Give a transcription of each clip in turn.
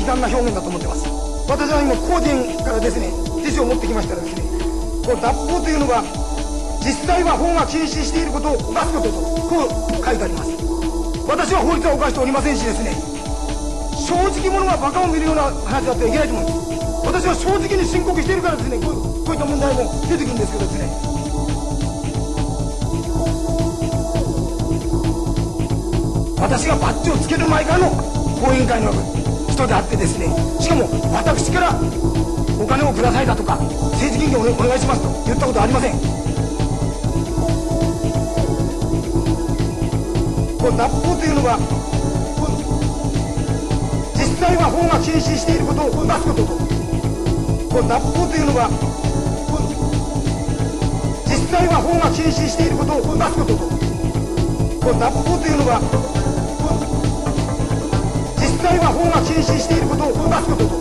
ですね私は極めて遺憾な表現だと思ってます。私は今工人からですね辞書を持ってきましたらですねこの脱法というのは実際は法が禁止していることを犯すこととこう書いてあります。私は法律は犯しておりませんしですね正直者がバカを見るような話だってはいけないと思います。私は正直に申告しているからですねこうこういった問題も出てくるんですけどですね。私がバッジをつける前からの後援会の枠です人であってですねしかも私からお金をくださいだとか政治金をお願いしますと言ったことはありません。この脱法というのは実際は法が禁止していることを出すことと。この脱法というのは実際は法が禁止していることを出すことと。この脱法というのは際は法が禁止していることを出すことと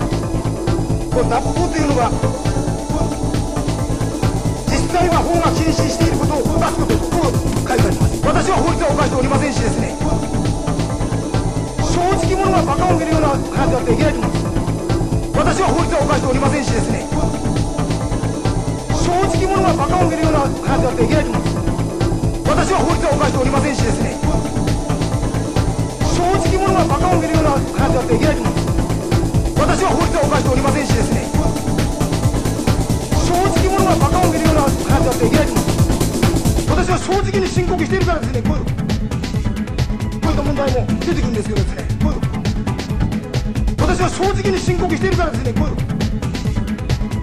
この脱法というのは実際は法が禁止していることを出すこととこう書いてあります私は法律は犯しておりませんしですね正直者がバカを見るような話だっていけないと思います私は法律は犯しておりませんしですね正直者がバカを見るような話だっていけないと思います私は法律は犯しておりませんしですね。正直者がバカを見るような話だっていけないと思います私は法律は犯しておりませんしですね。正直者がバカを見るような話だっていけないと思います私は正直に申告しているからですね。こういうこういった問題も出てくるんですけどですね。こういう私は正直に申告しているからですね。こういう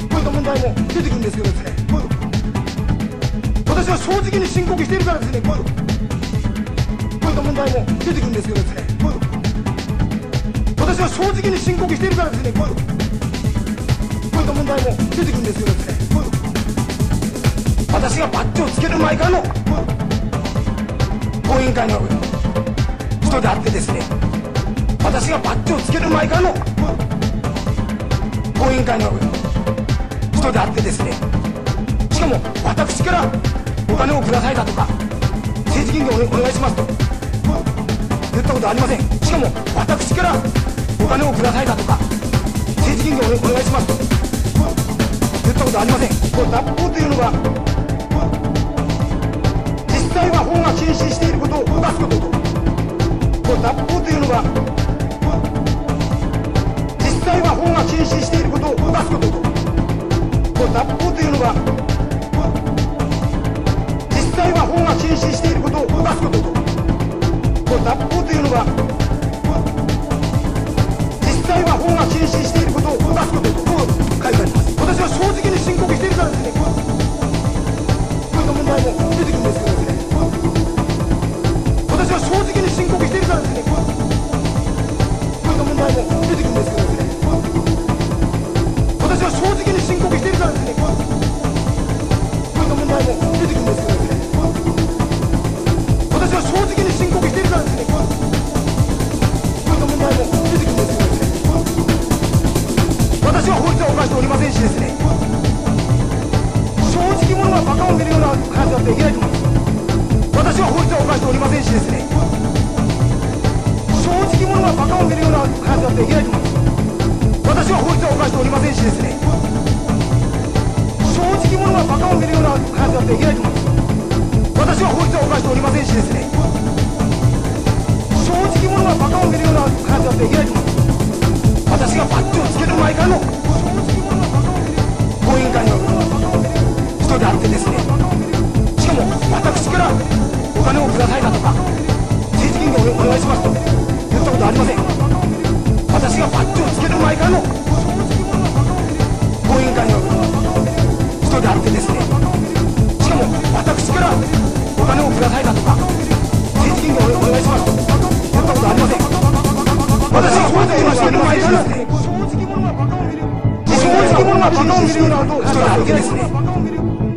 こういった問題も出てくるんですけどですね。こういう私は正直に申告しているからですね。こういうこういった問題も出てくるんですけどですねこう私は正直に申告しているからですねこういうこういった問題も出てくるんですけどですねこう私がバッジをつける前からの後援会の人であってですね私がバッジをつける前からの後援会の人であってですねしかも私からお金をくださいだとか政治金をお願いしますと。言ったことありません。しかも私からお金をくださいだとか政治金をお願いします。と言ったことありません。この脱法というのは実際は法が禁止していることを出すこと。とこの脱法というのは実際は法が禁止していることを出すこと。とこの脱法というのは実際は法が禁止していることを出すことと。この脱法というのは実際は法が禁止していることを出すことと書いてあります。私は正直に申告しているからですね。こういった問題も出てくるんですけどね。私は正直に申告しているからですね。こういった問題も出てくるんですけどね。私は正直に申告しているからですね。こう。いった問題も出てくるんですけどね。直者がバカを見るような話だっていけないと思います。私は法律は犯しておりませんしですね。正直者がバカを見るような話だっていけないと思います。私は法律は犯しておりませんしですね。正直者がバカを見るような話だっていけないと思います。私は法律は犯しておりませんしですね。正直者がバカを見るような話だっていけないと思います。私がをつける前からです。ね正直者がバカを見るような人であってです。ね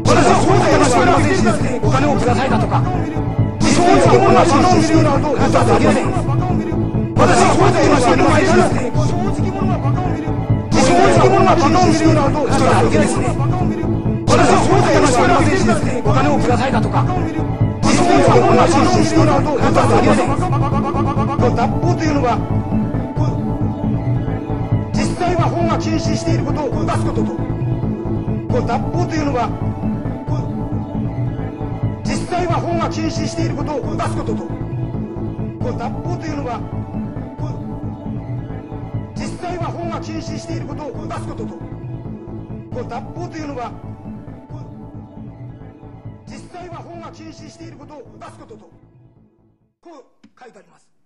私は法律をつける前からです。ねお金をくださいだとか正直者がバカを見るような人でありません私は法律をつける前からです。ね正直者がバカを見る正直者がバカを見るような人であってです。ね私は法律をつける前からです。ねお金をくださいだとか正直者がバカを見るような人でありません脱法というのは中止していることを出すことと。こう脱法というのは実際は法が禁止していることを出すことと。こう脱法というのは実際は法が禁止していることを出すことと。こう脱法というのは実際は法が禁止していることを出すことと。こう書いてあります。